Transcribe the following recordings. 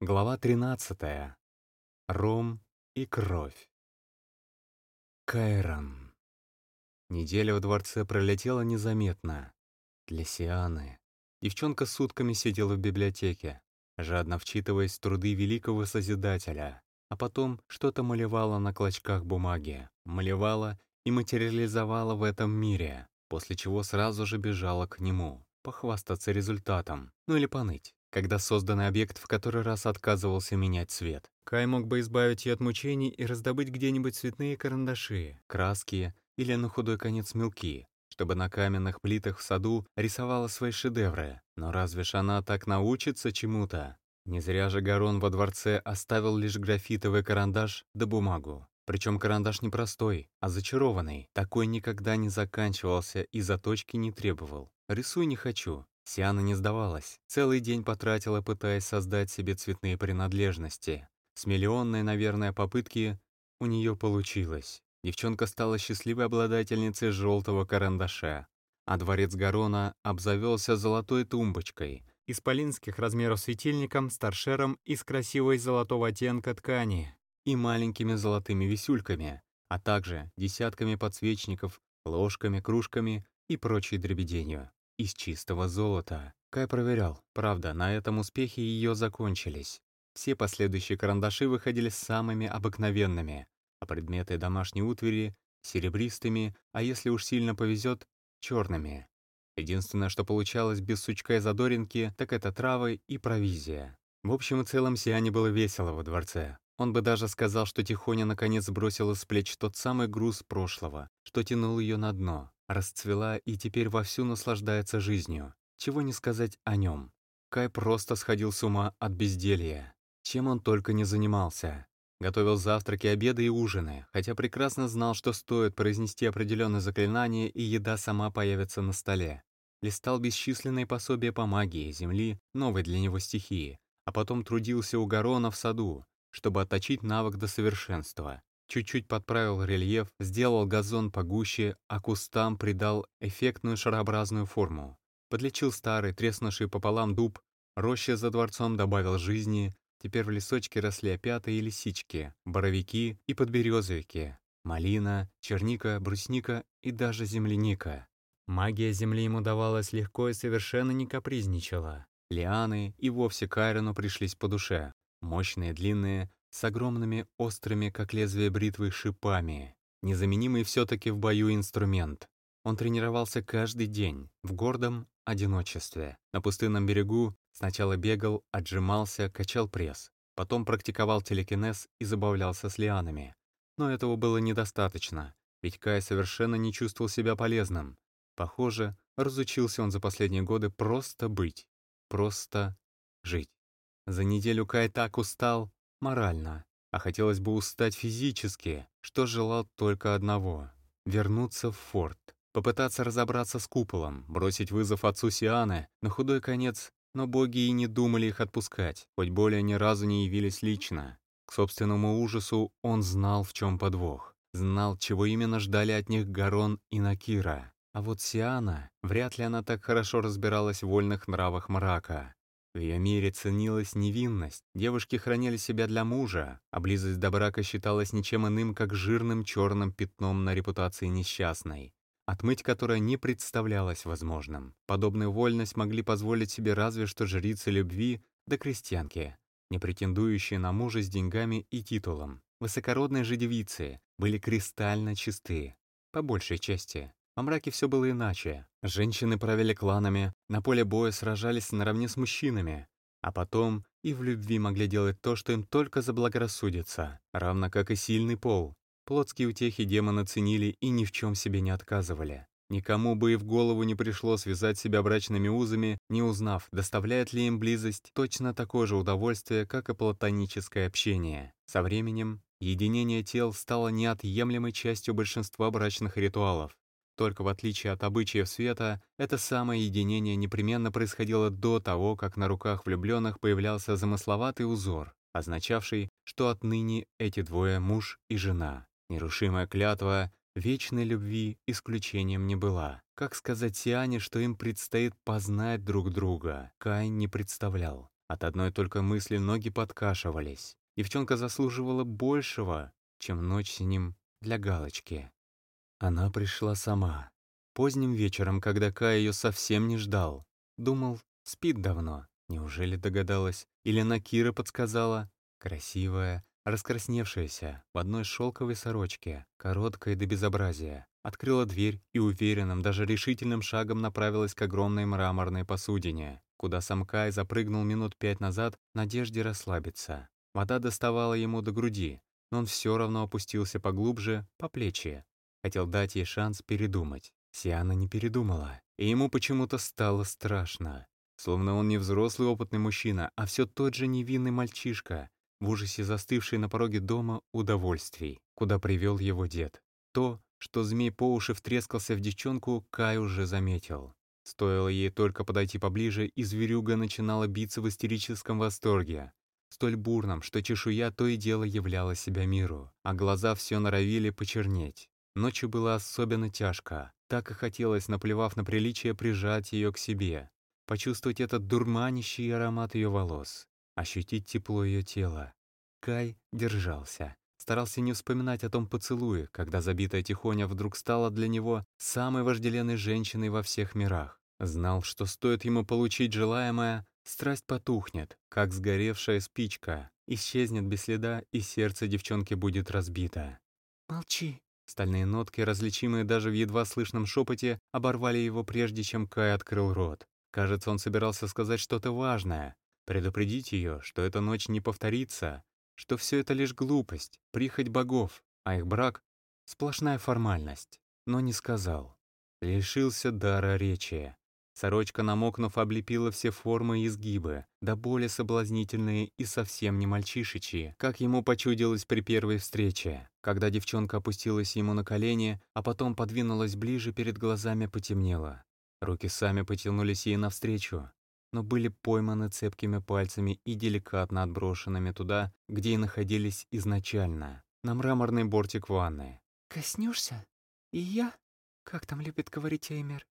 Глава 13. Ром и кровь. Кайрон. Неделя в дворце пролетела незаметно. Для Сианы. Девчонка сутками сидела в библиотеке, жадно вчитываясь в труды великого Созидателя, а потом что-то малевала на клочках бумаги, малевала и материализовала в этом мире, после чего сразу же бежала к нему, похвастаться результатом, ну или поныть когда созданный объект в который раз отказывался менять цвет. Кай мог бы избавить ее от мучений и раздобыть где-нибудь цветные карандаши, краски или на худой конец мелки, чтобы на каменных плитах в саду рисовала свои шедевры. Но разве ж она так научится чему-то? Не зря же Гарон во дворце оставил лишь графитовый карандаш да бумагу. Причем карандаш не простой, а зачарованный. Такой никогда не заканчивался и заточки не требовал. Рисуй не хочу, Сиана не сдавалась. Целый день потратила, пытаясь создать себе цветные принадлежности. С миллионной, наверное, попытки у нее получилось. Девчонка стала счастливой обладательницей желтого карандаша, а дворец Гарона обзавелся золотой тумбочкой, исполинских размеров светильником с торшером из красивой золотого оттенка ткани и маленькими золотыми висюльками, а также десятками подсвечников, ложками, кружками и прочей дребеденью из чистого золота. Кай проверял. Правда, на этом успехи ее закончились. Все последующие карандаши выходили самыми обыкновенными, а предметы домашней утвари — серебристыми, а если уж сильно повезет — черными. Единственное, что получалось без сучка и задоринки, так это травы и провизия. В общем и целом Сиане было весело во дворце. Он бы даже сказал, что Тихоня наконец сбросила с плеч тот самый груз прошлого, что тянул ее на дно расцвела и теперь вовсю наслаждается жизнью. Чего не сказать о нем. Кай просто сходил с ума от безделья. Чем он только не занимался. Готовил завтраки, обеды и ужины, хотя прекрасно знал, что стоит произнести определенное заклинание, и еда сама появится на столе. Листал бесчисленные пособия по магии Земли, новой для него стихии, а потом трудился у Гарона в саду, чтобы отточить навык до совершенства. Чуть-чуть подправил рельеф, сделал газон погуще, а кустам придал эффектную шарообразную форму. Подлечил старый, треснувший пополам дуб, роще за дворцом добавил жизни, теперь в лесочке росли опята и лисички, боровики и подберезовики, малина, черника, брусника и даже земляника. Магия земли ему давалась легко и совершенно не капризничала. Лианы и вовсе Кайрону пришлись по душе. Мощные, длинные, с огромными острыми, как лезвие бритвы, шипами. Незаменимый все-таки в бою инструмент. Он тренировался каждый день, в гордом одиночестве. На пустынном берегу сначала бегал, отжимался, качал пресс. Потом практиковал телекинез и забавлялся с лианами. Но этого было недостаточно, ведь Кай совершенно не чувствовал себя полезным. Похоже, разучился он за последние годы просто быть, просто жить. За неделю Кай так устал, морально, а хотелось бы устать физически, что желал только одного — вернуться в форт, попытаться разобраться с куполом, бросить вызов отцу Сианы, на худой конец, но боги и не думали их отпускать, хоть более ни разу не явились лично. К собственному ужасу он знал, в чем подвох, знал, чего именно ждали от них Гарон и Накира. А вот Сиана, вряд ли она так хорошо разбиралась в вольных нравах мрака. В ее мире ценилась невинность, девушки хранили себя для мужа, а близость до брака считалась ничем иным, как жирным черным пятном на репутации несчастной, отмыть которое не представлялось возможным. Подобную вольность могли позволить себе разве что жрицы любви да крестьянки, не претендующие на мужа с деньгами и титулом. Высокородные же девицы были кристально чисты, по большей части. Во мраке все было иначе. Женщины правили кланами, на поле боя сражались наравне с мужчинами, а потом и в любви могли делать то, что им только заблагорассудится, равно как и сильный пол. Плотские утехи демоны ценили и ни в чем себе не отказывали. Никому бы и в голову не пришло связать себя брачными узами, не узнав, доставляет ли им близость точно такое же удовольствие, как и платоническое общение. Со временем единение тел стало неотъемлемой частью большинства брачных ритуалов. Только в отличие от обычаев света, это самое единение непременно происходило до того, как на руках влюбленных появлялся замысловатый узор, означавший, что отныне эти двое муж и жена. Нерушимая клятва вечной любви исключением не была. Как сказать Сиане, что им предстоит познать друг друга, Кай не представлял. От одной только мысли ноги подкашивались. Девчонка заслуживала большего, чем ночь с ним для галочки. Она пришла сама. Поздним вечером, когда Кай ее совсем не ждал. Думал, спит давно. Неужели догадалась? Или Накира подсказала? Красивая, раскрасневшаяся, в одной шелковой сорочке, короткая до безобразия. Открыла дверь и уверенным, даже решительным шагом направилась к огромной мраморной посудине, куда сам Кай запрыгнул минут пять назад в надежде расслабиться. Вода доставала ему до груди, но он все равно опустился поглубже, по плечи. Хотел дать ей шанс передумать. Сиана не передумала, и ему почему-то стало страшно. Словно он не взрослый опытный мужчина, а все тот же невинный мальчишка, в ужасе застывший на пороге дома удовольствий, куда привел его дед. То, что змей по уши втрескался в девчонку, Кай уже заметил. Стоило ей только подойти поближе, и зверюга начинала биться в истерическом восторге. Столь бурном, что чешуя то и дело являла себя миру, а глаза все норовили почернеть. Ночью было особенно тяжко. Так и хотелось, наплевав на приличие, прижать ее к себе. Почувствовать этот дурманящий аромат ее волос. Ощутить тепло ее тела. Кай держался. Старался не вспоминать о том поцелуе, когда забитая Тихоня вдруг стала для него самой вожделенной женщиной во всех мирах. Знал, что стоит ему получить желаемое, страсть потухнет, как сгоревшая спичка, исчезнет без следа, и сердце девчонки будет разбито. «Молчи», Стальные нотки, различимые даже в едва слышном шепоте, оборвали его прежде, чем Кай открыл рот. Кажется, он собирался сказать что-то важное, предупредить ее, что эта ночь не повторится, что все это лишь глупость, прихоть богов, а их брак — сплошная формальность. Но не сказал. Лишился дара речи. Сорочка, намокнув, облепила все формы и изгибы, до боли соблазнительные и совсем не мальчишечьи, как ему почудилось при первой встрече, когда девчонка опустилась ему на колени, а потом подвинулась ближе, перед глазами потемнело. Руки сами потянулись ей навстречу, но были пойманы цепкими пальцами и деликатно отброшенными туда, где и находились изначально, на мраморный бортик ванны. «Коснешься? И я? Как там любит говорить Эймер?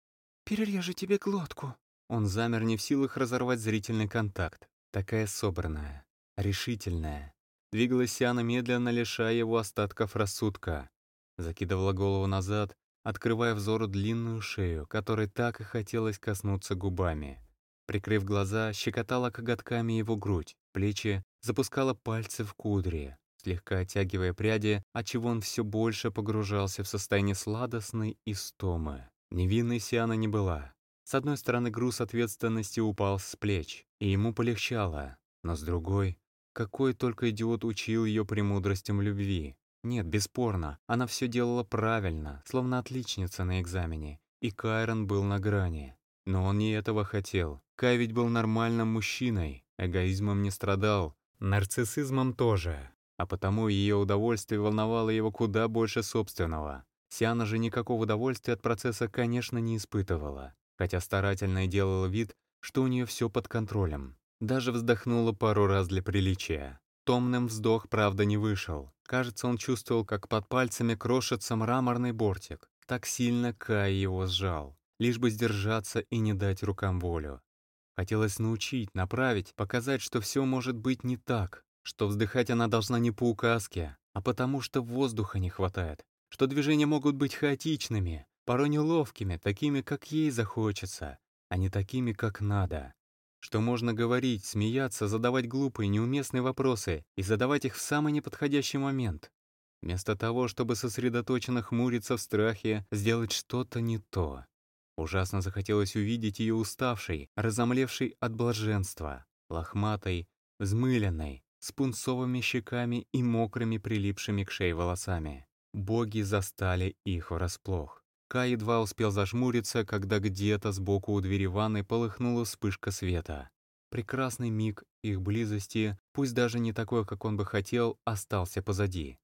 Перережу тебе глотку». Он замер не в силах разорвать зрительный контакт. Такая собранная, решительная. Двигалась Сиана медленно, лишая его остатков рассудка. Закидывала голову назад, открывая взору длинную шею, которой так и хотелось коснуться губами. Прикрыв глаза, щекотала коготками его грудь, плечи, запускала пальцы в кудри, слегка оттягивая пряди, отчего он все больше погружался в состояние сладостной истомы. Невинной Сиана не была. С одной стороны, груз ответственности упал с плеч, и ему полегчало, но с другой, какой только идиот учил ее премудростям любви. Нет, бесспорно, она все делала правильно, словно отличница на экзамене, и Кайрон был на грани. Но он не этого хотел. Кай ведь был нормальным мужчиной, эгоизмом не страдал, нарциссизмом тоже, а потому ее удовольствие волновало его куда больше собственного. Сиана же никакого удовольствия от процесса, конечно, не испытывала, хотя старательно делала вид, что у нее все под контролем. Даже вздохнула пару раз для приличия. Томным вздох, правда, не вышел. Кажется, он чувствовал, как под пальцами крошится мраморный бортик. Так сильно Кай его сжал, лишь бы сдержаться и не дать рукам волю. Хотелось научить, направить, показать, что все может быть не так, что вздыхать она должна не по указке, а потому что воздуха не хватает, что движения могут быть хаотичными, порой неловкими, такими, как ей захочется, а не такими, как надо. Что можно говорить, смеяться, задавать глупые, неуместные вопросы и задавать их в самый неподходящий момент. Вместо того, чтобы сосредоточенно хмуриться в страхе, сделать что-то не то. Ужасно захотелось увидеть ее уставшей, разомлевшей от блаженства, лохматой, взмыленной, с пунцовыми щеками и мокрыми прилипшими к шее волосами. Боги застали их врасплох. Кай едва успел зажмуриться, когда где-то сбоку у двери ванной полыхнула вспышка света. Прекрасный миг их близости, пусть даже не такой, как он бы хотел, остался позади.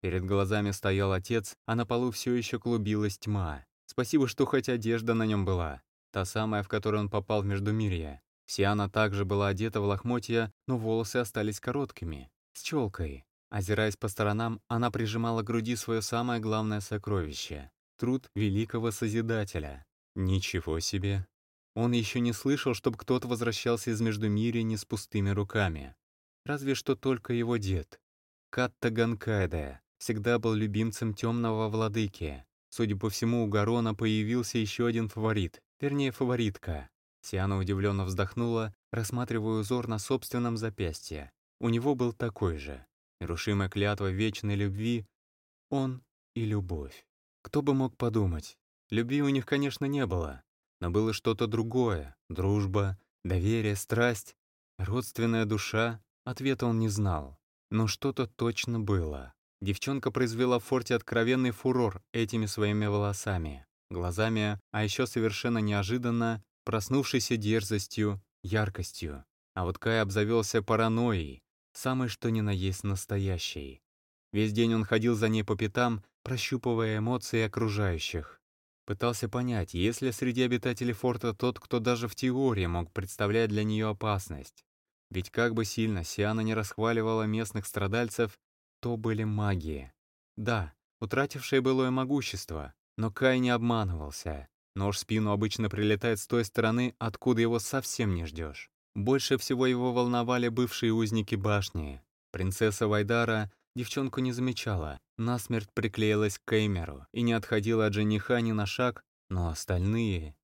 Перед глазами стоял отец, а на полу все еще клубилась тьма. Спасибо, что хоть одежда на нем была. Та самая, в которую он попал в Междумирье. Сиана также была одета в лохмотья, но волосы остались короткими, с челкой. Озираясь по сторонам, она прижимала к груди свое самое главное сокровище — труд великого Созидателя. Ничего себе! Он еще не слышал, чтобы кто-то возвращался из Междумирья не с пустыми руками. Разве что только его дед. Катта Ганкайда всегда был любимцем темного владыки. Судя по всему, у Гарона появился еще один фаворит, вернее, фаворитка. Сиана удивленно вздохнула, рассматривая узор на собственном запястье. У него был такой же. Нерушимая клятва вечной любви. Он и любовь. Кто бы мог подумать? Любви у них, конечно, не было. Но было что-то другое. Дружба, доверие, страсть, родственная душа. Ответа он не знал. Но что-то точно было. Девчонка произвела в форте откровенный фурор этими своими волосами, глазами, а еще совершенно неожиданно проснувшейся дерзостью, яркостью. А вот Кай обзавелся паранойей, самой что ни на есть настоящей. Весь день он ходил за ней по пятам, прощупывая эмоции окружающих. Пытался понять, есть ли среди обитателей форта тот, кто даже в теории мог представлять для нее опасность. Ведь как бы сильно Сиана не расхваливала местных страдальцев, то были магии. Да, утратившие былое могущество, но Кай не обманывался. Нож в спину обычно прилетает с той стороны, откуда его совсем не ждешь. Больше всего его волновали бывшие узники башни. Принцесса Вайдара девчонку не замечала, насмерть приклеилась к Кеймеру и не отходила от жениха ни на шаг, но остальные...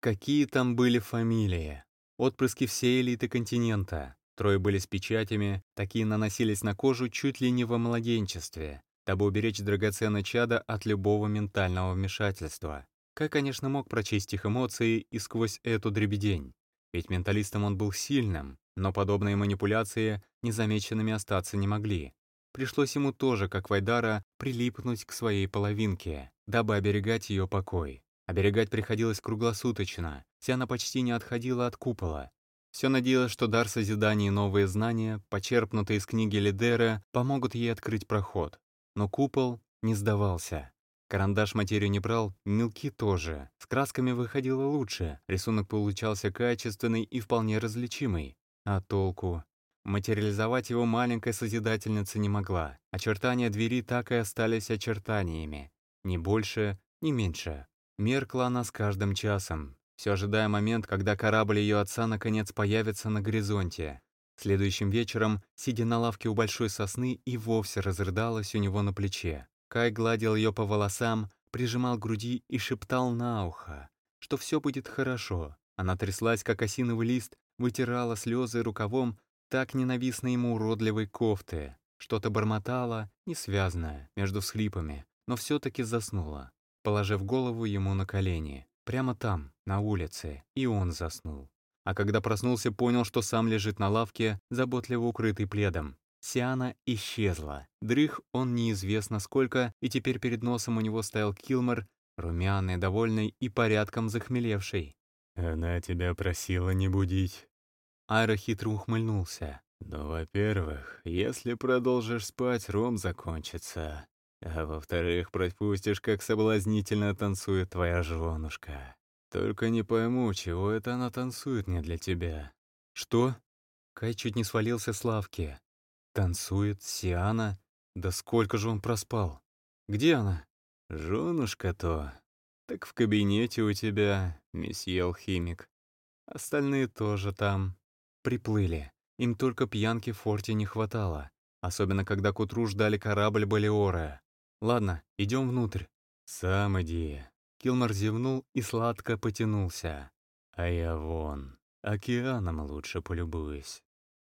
Какие там были фамилии? Отпрыски всей элиты континента. Трое были с печатями, такие наносились на кожу чуть ли не во младенчестве, дабы уберечь драгоценное чадо от любого ментального вмешательства. Как, конечно, мог прочесть их эмоции и сквозь эту дребедень. Ведь менталистом он был сильным, но подобные манипуляции незамеченными остаться не могли. Пришлось ему тоже, как Вайдара, прилипнуть к своей половинке, дабы оберегать ее покой. Оберегать приходилось круглосуточно, она почти не отходила от купола. Все надеялось, что дар созидания и новые знания, почерпнутые из книги Лидера, помогут ей открыть проход. Но купол не сдавался. Карандаш материю не брал, мелки тоже. С красками выходило лучше, рисунок получался качественный и вполне различимый. А толку? Материализовать его маленькая созидательница не могла. Очертания двери так и остались очертаниями. Ни больше, ни меньше. Меркла она с каждым часом, все ожидая момент, когда корабль ее отца наконец появится на горизонте. Следующим вечером, сидя на лавке у большой сосны, и вовсе разрыдалась у него на плече. Кай гладил ее по волосам, прижимал груди и шептал на ухо, что все будет хорошо. Она тряслась, как осиновый лист, вытирала слезы рукавом так ненавистной ему уродливой кофты. Что-то бормотала, несвязное, между всхлипами, но все-таки заснула, положив голову ему на колени. Прямо там, на улице, и он заснул. А когда проснулся, понял, что сам лежит на лавке, заботливо укрытый пледом. Сиана исчезла. Дрых он неизвестно сколько, и теперь перед носом у него стоял Килмор, румяный, довольный и порядком захмелевший. «Она тебя просила не будить». Айра хитро ухмыльнулся. «Ну, во-первых, если продолжишь спать, ром закончится. А во-вторых, пропустишь, как соблазнительно танцует твоя женушка. Только не пойму, чего это она танцует не для тебя». «Что?» Кай чуть не свалился с лавки. Танцует Сиана? Да сколько же он проспал? Где она? Женушка-то. Так в кабинете у тебя, месье алхимик. Остальные тоже там. Приплыли. Им только пьянки в форте не хватало. Особенно, когда к утру ждали корабль Балиора. Ладно, идем внутрь. Сам иди. Килмар зевнул и сладко потянулся. А я вон, океаном лучше полюбуюсь.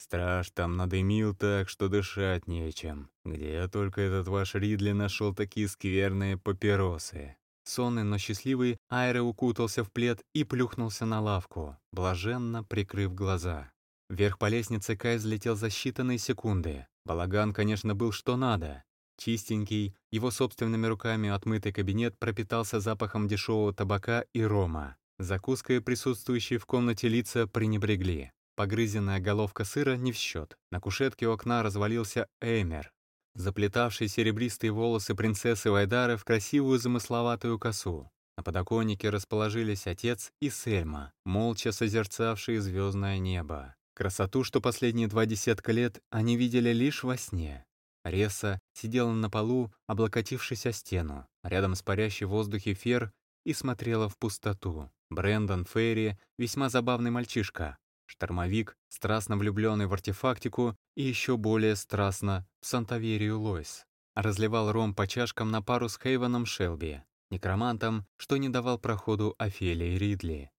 Страж там надымил так, что дышать нечем. Где только этот ваш Ридли нашел такие скверные папиросы? Сонный, но счастливый, Айре укутался в плед и плюхнулся на лавку, блаженно прикрыв глаза. Вверх по лестнице Кай взлетел за считанные секунды. Балаган, конечно, был что надо. Чистенький, его собственными руками отмытый кабинет пропитался запахом дешевого табака и рома. Закуской присутствующие в комнате лица пренебрегли. Погрызенная головка сыра не в счет. На кушетке у окна развалился Эймер, заплетавший серебристые волосы принцессы Вайдары в красивую замысловатую косу. На подоконнике расположились отец и Сельма, молча созерцавшие звездное небо. Красоту, что последние два десятка лет они видели лишь во сне. Реса сидела на полу, облокотившись о стену, рядом с парящей в воздухе фер, и смотрела в пустоту. Брэндон Ферри — весьма забавный мальчишка, штормовик, страстно влюбленный в артефактику и еще более страстно в Сантаверию Лойс. Разливал ром по чашкам на пару с Хейвеном Шелби, некромантом, что не давал проходу Офелии Ридли.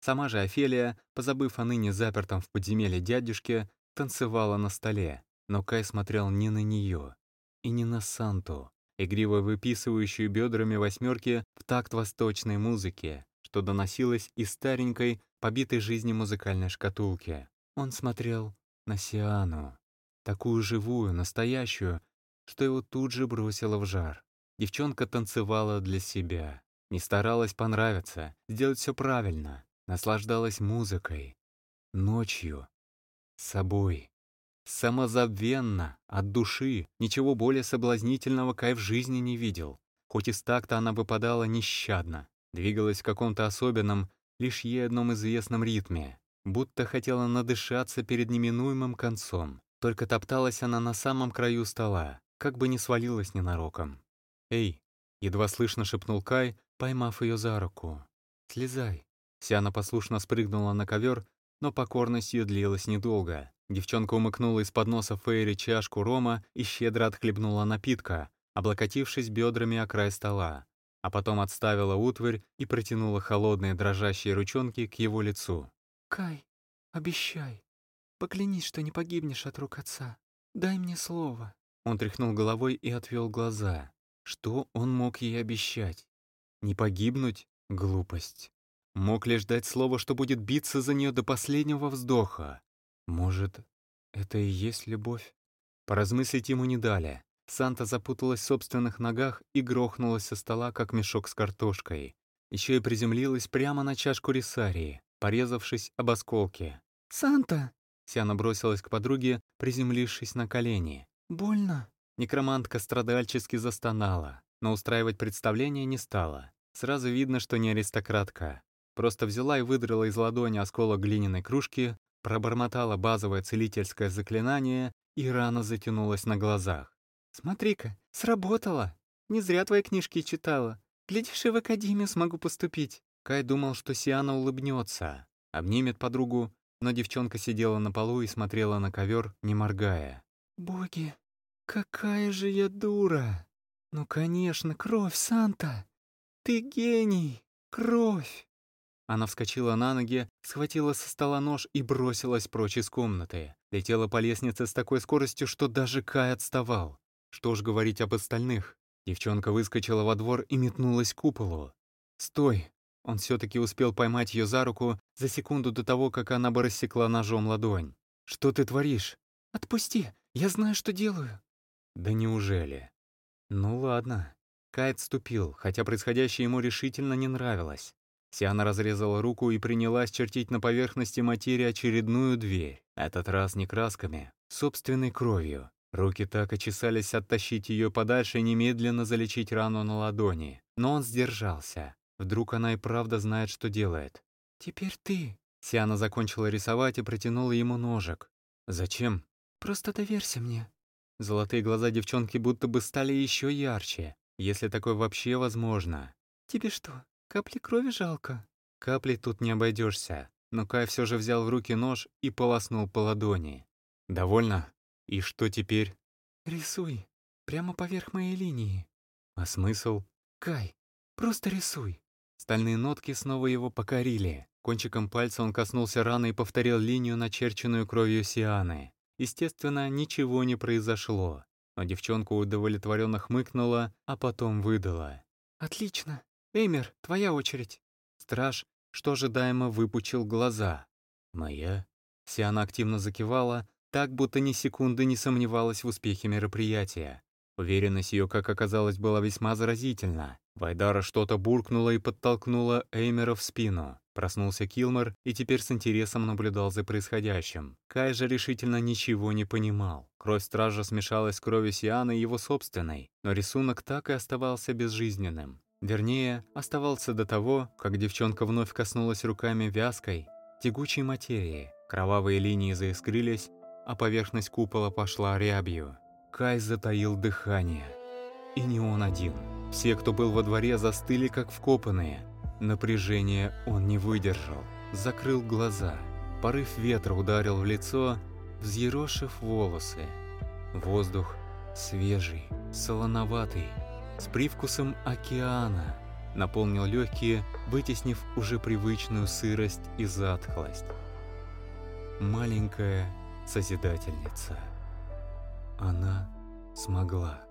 Сама же Офелия, позабыв о ныне запертом в подземелье дядюшке, танцевала на столе, но Кай смотрел не на нее и не на Санту, игриво выписывающую бедрами восьмерки в такт восточной музыки, что доносилось из старенькой, побитой жизни музыкальной шкатулки. Он смотрел на Сиану, такую живую, настоящую, что его тут же бросило в жар. Девчонка танцевала для себя, не старалась понравиться, сделать все правильно, наслаждалась музыкой, ночью, собой. Самозабвенно, от души, ничего более соблазнительного Кай в жизни не видел. Хоть из такта она выпадала нещадно, двигалась в каком-то особенном, лишь ей одном известном ритме, будто хотела надышаться перед неминуемым концом. Только топталась она на самом краю стола, как бы не свалилась ненароком. «Эй!» — едва слышно шепнул Кай, поймав ее за руку. «Слезай!» Сиана послушно спрыгнула на ковер, но покорность ее длилась недолго. Девчонка умыкнула из-под носа Фейри чашку рома и щедро отхлебнула напитка, облокотившись бедрами о край стола, а потом отставила утварь и протянула холодные дрожащие ручонки к его лицу. «Кай, обещай, поклянись, что не погибнешь от рук отца. Дай мне слово». Он тряхнул головой и отвел глаза. Что он мог ей обещать? Не погибнуть? Глупость. Мог лишь дать слово, что будет биться за нее до последнего вздоха. Может, это и есть любовь? Поразмыслить ему не дали. Санта запуталась в собственных ногах и грохнулась со стола, как мешок с картошкой. Еще и приземлилась прямо на чашку рисарии, порезавшись об осколки. «Санта!» Сиана бросилась к подруге, приземлившись на колени. «Больно?» Некромантка страдальчески застонала, но устраивать представление не стала. Сразу видно, что не аристократка. Просто взяла и выдрала из ладони осколок глиняной кружки, пробормотала базовое целительское заклинание, и рана затянулась на глазах. «Смотри-ка, сработало! Не зря твои книжки читала. Глядишь, и в академию смогу поступить». Кай думал, что Сиана улыбнется, обнимет подругу, но девчонка сидела на полу и смотрела на ковер, не моргая. «Боги, какая же я дура! Ну, конечно, кровь, Санта! Ты гений! Кровь!» Она вскочила на ноги, схватила со стола нож и бросилась прочь из комнаты. Летела по лестнице с такой скоростью, что даже Кай отставал. Что ж говорить об остальных? Девчонка выскочила во двор и метнулась к куполу. «Стой!» Он все-таки успел поймать ее за руку за секунду до того, как она бы рассекла ножом ладонь. «Что ты творишь?» «Отпусти! Я знаю, что делаю!» «Да неужели?» «Ну ладно». Кай отступил, хотя происходящее ему решительно не нравилось. Сиана разрезала руку и принялась чертить на поверхности материи очередную дверь. Этот раз не красками, собственной кровью. Руки так и чесались оттащить ее подальше и немедленно залечить рану на ладони. Но он сдержался. Вдруг она и правда знает, что делает. «Теперь ты». Сиана закончила рисовать и протянула ему ножик. «Зачем?» «Просто доверься мне». Золотые глаза девчонки будто бы стали еще ярче, если такое вообще возможно. «Тебе что, Капли крови жалко. Капли тут не обойдешься. Но Кай все же взял в руки нож и полоснул по ладони. «Довольно? И что теперь?» «Рисуй. Прямо поверх моей линии». «А смысл?» «Кай, просто рисуй». Стальные нотки снова его покорили. Кончиком пальца он коснулся раны и повторил линию, начерченную кровью Сианы. Естественно, ничего не произошло. Но девчонка удовлетворенно хмыкнула, а потом выдала. «Отлично. «Эймер, твоя очередь». Страж, что ожидаемо, выпучил глаза. «Моя?» Сиана активно закивала, так, будто ни секунды не сомневалась в успехе мероприятия. Уверенность ее, как оказалось, была весьма заразительна. Вайдара что-то буркнула и подтолкнула Эймера в спину. Проснулся Килмор и теперь с интересом наблюдал за происходящим. Кай же решительно ничего не понимал. Кровь стража смешалась с кровью Сианы и его собственной, но рисунок так и оставался безжизненным. Вернее, оставался до того, как девчонка вновь коснулась руками вязкой, тягучей материи. Кровавые линии заискрились, а поверхность купола пошла рябью. Кай затаил дыхание. И не он один. Все, кто был во дворе, застыли как вкопанные. Напряжение он не выдержал, закрыл глаза. Порыв ветра ударил в лицо, взъерошив волосы. Воздух свежий, солоноватый, с привкусом океана, наполнил легкие, вытеснив уже привычную сырость и затхлость. Маленькая Созидательница. Она смогла.